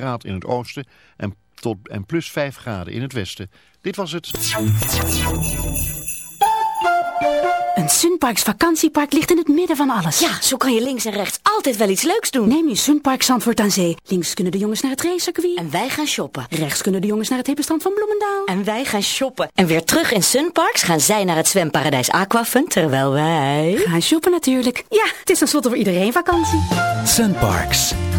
graden in het oosten en, tot, en plus 5 graden in het westen. Dit was het. Een Sunparks vakantiepark ligt in het midden van alles. Ja, zo kan je links en rechts altijd wel iets leuks doen. Neem je Sunpark Zandvoort aan Zee. Links kunnen de jongens naar het racecircuit. En wij gaan shoppen. Rechts kunnen de jongens naar het hippenstrand van Bloemendaal. En wij gaan shoppen. En weer terug in Sunparks gaan zij naar het zwemparadijs Aquafun, terwijl wij... Gaan shoppen natuurlijk. Ja, het is tenslotte voor iedereen vakantie. Sunparks,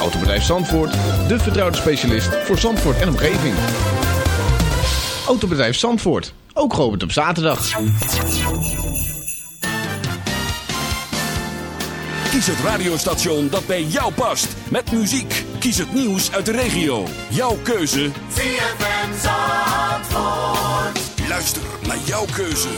Autobedrijf Zandvoort, de vertrouwde specialist voor Zandvoort en omgeving. Autobedrijf Zandvoort, ook geopend op zaterdag. Kies het radiostation dat bij jou past. Met muziek. Kies het nieuws uit de regio. Jouw keuze. ZFM Zandvoort. Luister naar jouw keuze.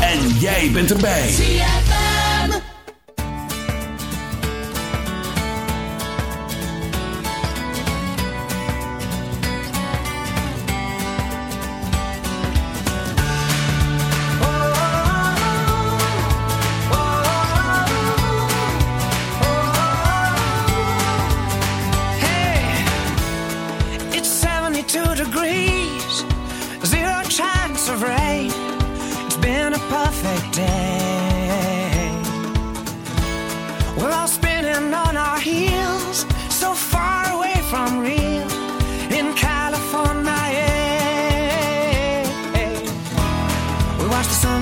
En jij bent erbij.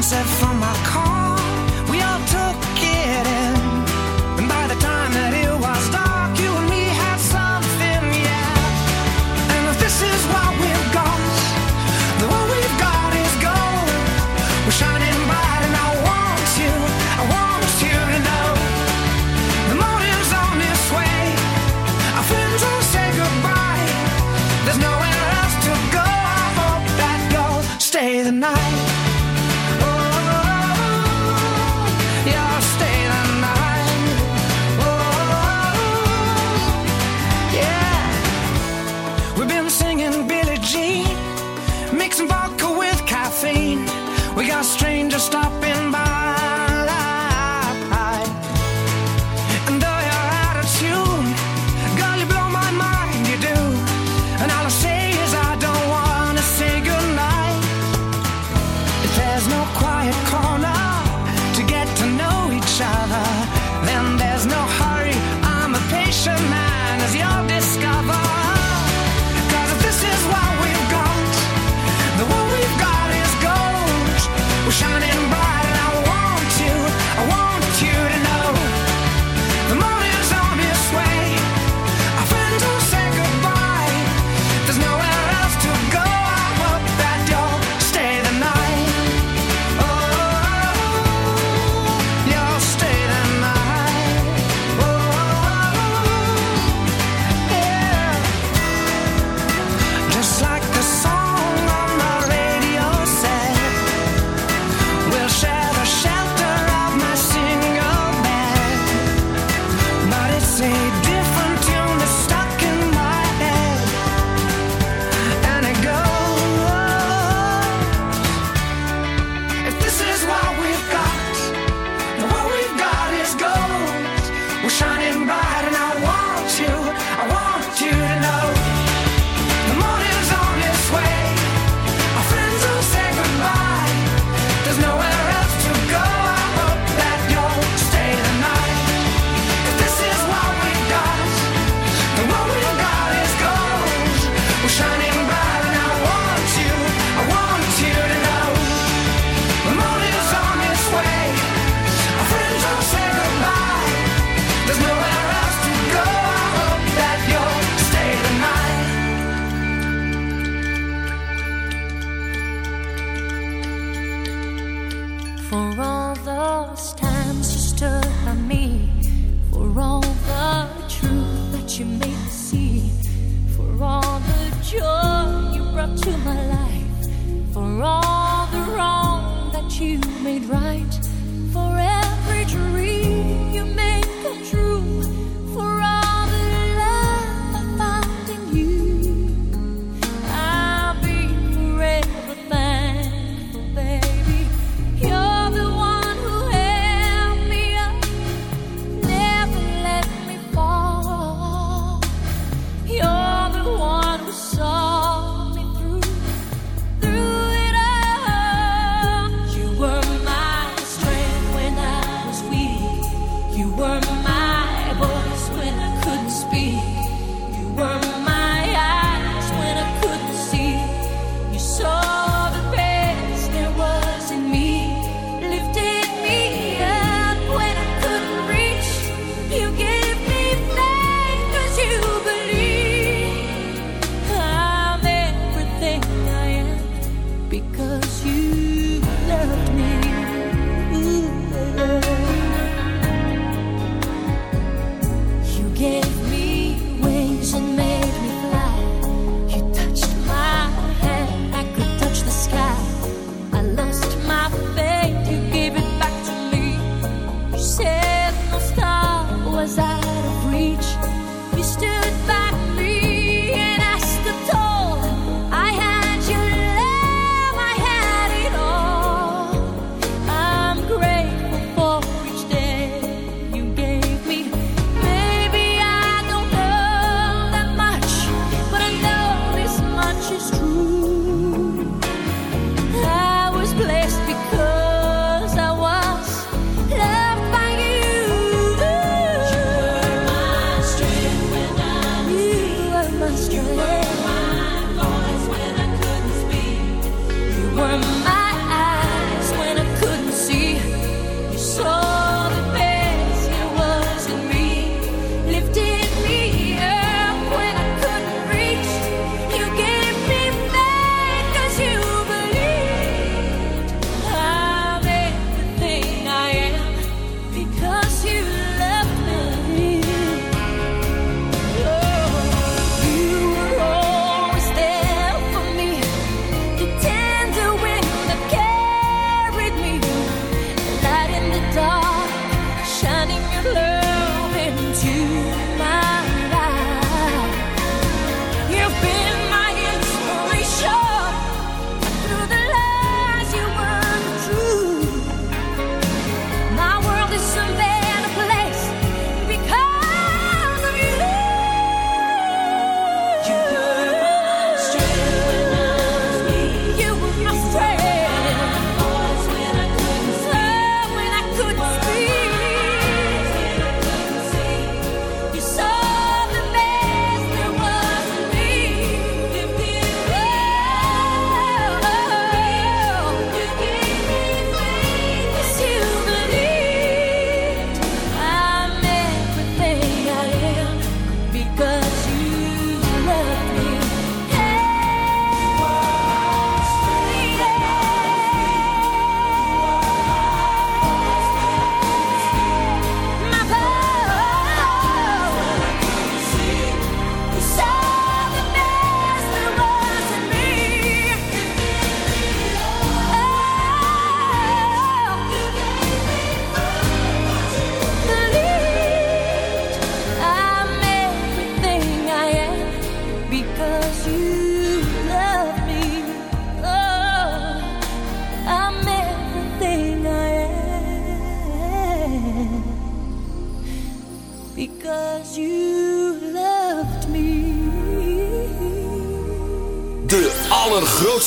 Sunset from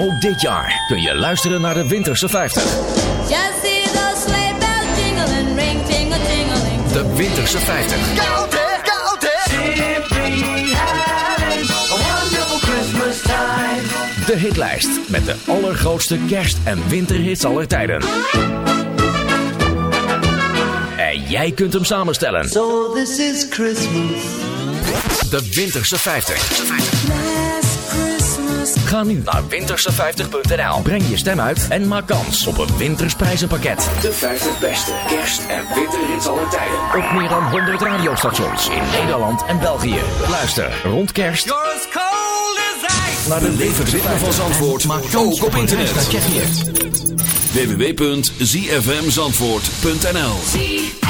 Ook dit jaar kun je luisteren naar de Winterse 50. Just see those sleigh bells jingling, ring, tingle, tingling. De Winterse 50. Koud hè, koud hè. Simply having a wonderful Christmas time. De hitlijst met de allergrootste kerst- en winterhits aller tijden. En jij kunt hem samenstellen. So this is Christmas. De Winterse 50. Ga nu naar winterse50.nl. Breng je stem uit en maak kans op een wintersprijzenpakket. De 50 beste kerst- en winterhits aller tijden. Op meer dan 100 radiostations in Nederland en België. Luister rond kerst You're as cold as ice. naar de levensritme van Zandvoort. Maak Ook op internet. www.zfmzandvoort.nl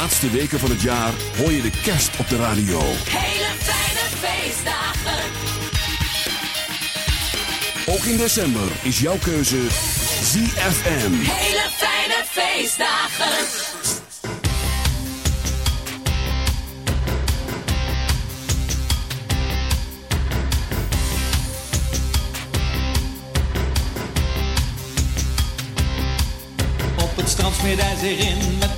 Laatste weken van het jaar hoor je de kerst op de radio. Hele fijne feestdagen. Ook in december is jouw keuze ZFM. Hele fijne feestdagen. Op het strand smeert hij zich in met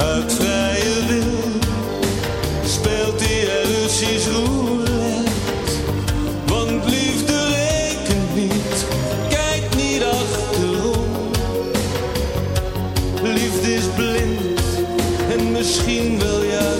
Uit vrije wil speelt er Russisch roulette. Want liefde rekent niet, kijk niet achterom. Liefde is blind en misschien wel juist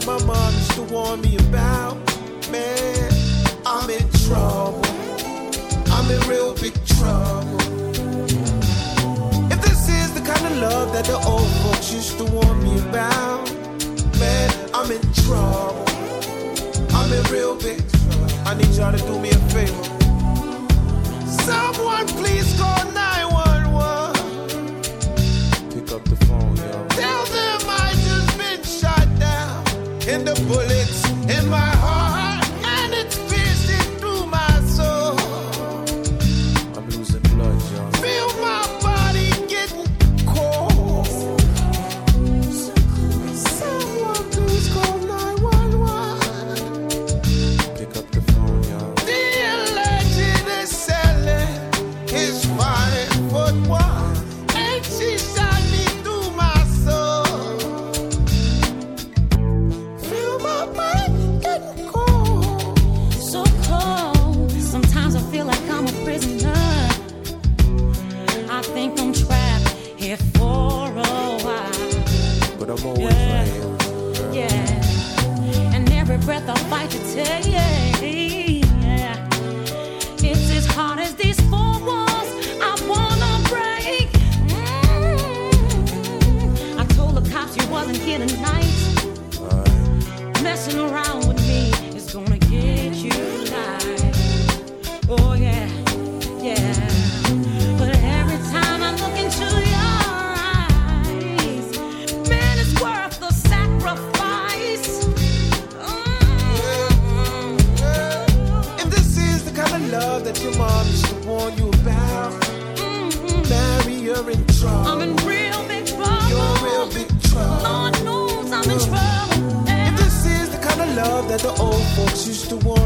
that my mom used to warn me about. Man, I'm in trouble. I'm in real big trouble. If this is the kind of love that the old folks used to warn me about, man, I'm in trouble. I'm in real big trouble. I need y'all to do me a favor. Someone please call 911. Pick up the phone, y'all. in the bullets. used to walk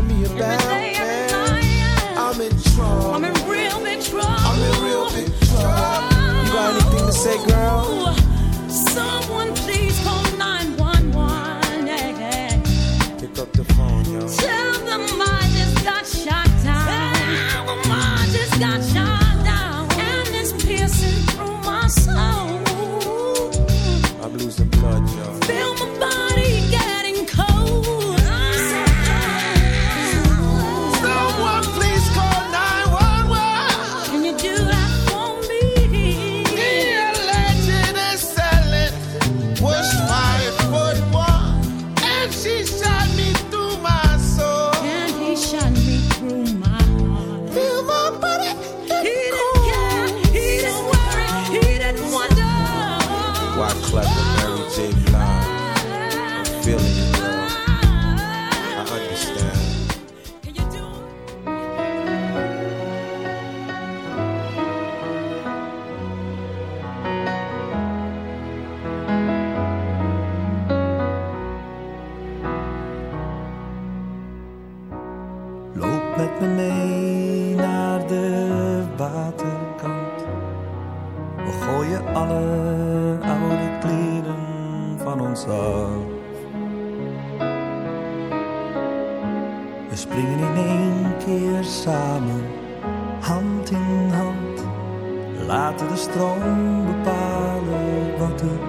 laten de stroom bepalen wat er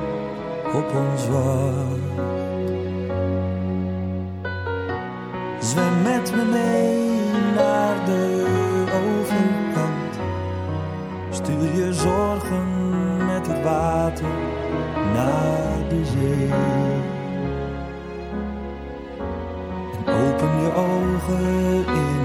op ons wacht. Zwem met me mee naar de overkant. Stuur je zorgen met het water naar de zee. En open je ogen in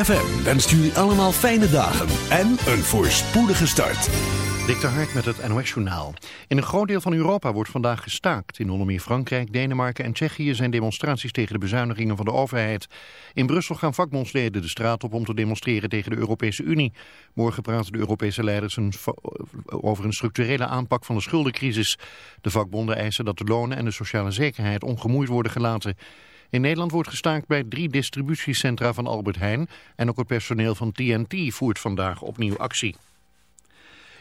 ZFM wenst jullie allemaal fijne dagen en een voorspoedige start. Dik de Hart met het NOS-journaal. In een groot deel van Europa wordt vandaag gestaakt. In onder meer Frankrijk, Denemarken en Tsjechië zijn demonstraties tegen de bezuinigingen van de overheid. In Brussel gaan vakbondsleden de straat op om te demonstreren tegen de Europese Unie. Morgen praten de Europese leiders over een structurele aanpak van de schuldencrisis. De vakbonden eisen dat de lonen en de sociale zekerheid ongemoeid worden gelaten. In Nederland wordt gestaakt bij drie distributiecentra van Albert Heijn en ook het personeel van TNT voert vandaag opnieuw actie.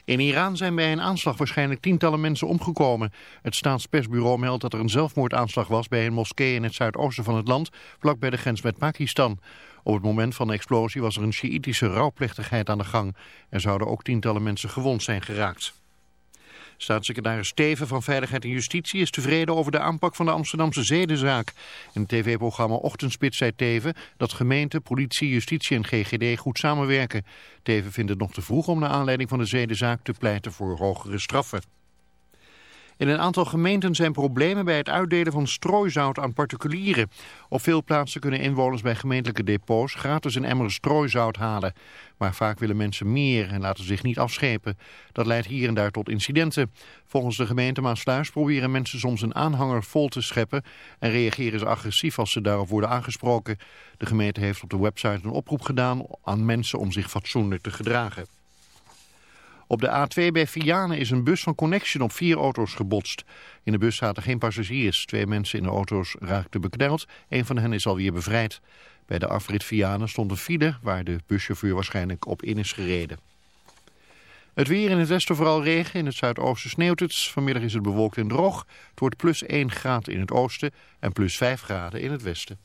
In Iran zijn bij een aanslag waarschijnlijk tientallen mensen omgekomen. Het staatspersbureau meldt dat er een zelfmoordaanslag was bij een moskee in het zuidoosten van het land, vlakbij de grens met Pakistan. Op het moment van de explosie was er een Sjiïtische rouwplechtigheid aan de gang. Er zouden ook tientallen mensen gewond zijn geraakt. Staatssecretaris Steven van Veiligheid en Justitie is tevreden over de aanpak van de Amsterdamse zedenzaak. In het tv-programma Ochtendspits zei Teven dat gemeente, politie, justitie en GGD goed samenwerken. Teven vindt het nog te vroeg om naar aanleiding van de zedenzaak te pleiten voor hogere straffen. In een aantal gemeenten zijn problemen bij het uitdelen van strooizout aan particulieren. Op veel plaatsen kunnen inwoners bij gemeentelijke depots gratis een emmer strooizout halen. Maar vaak willen mensen meer en laten zich niet afschepen. Dat leidt hier en daar tot incidenten. Volgens de gemeente Maasluis proberen mensen soms een aanhanger vol te scheppen... en reageren ze agressief als ze daarop worden aangesproken. De gemeente heeft op de website een oproep gedaan aan mensen om zich fatsoenlijk te gedragen. Op de A2 bij Vianen is een bus van Connection op vier auto's gebotst. In de bus zaten geen passagiers. Twee mensen in de auto's raakten bekneld. Een van hen is alweer bevrijd. Bij de afrit Vianen stond een file waar de buschauffeur waarschijnlijk op in is gereden. Het weer in het westen vooral regen, in het zuidoosten sneeuwt het. Vanmiddag is het bewolkt en droog. Het wordt plus 1 graad in het oosten en plus 5 graden in het westen.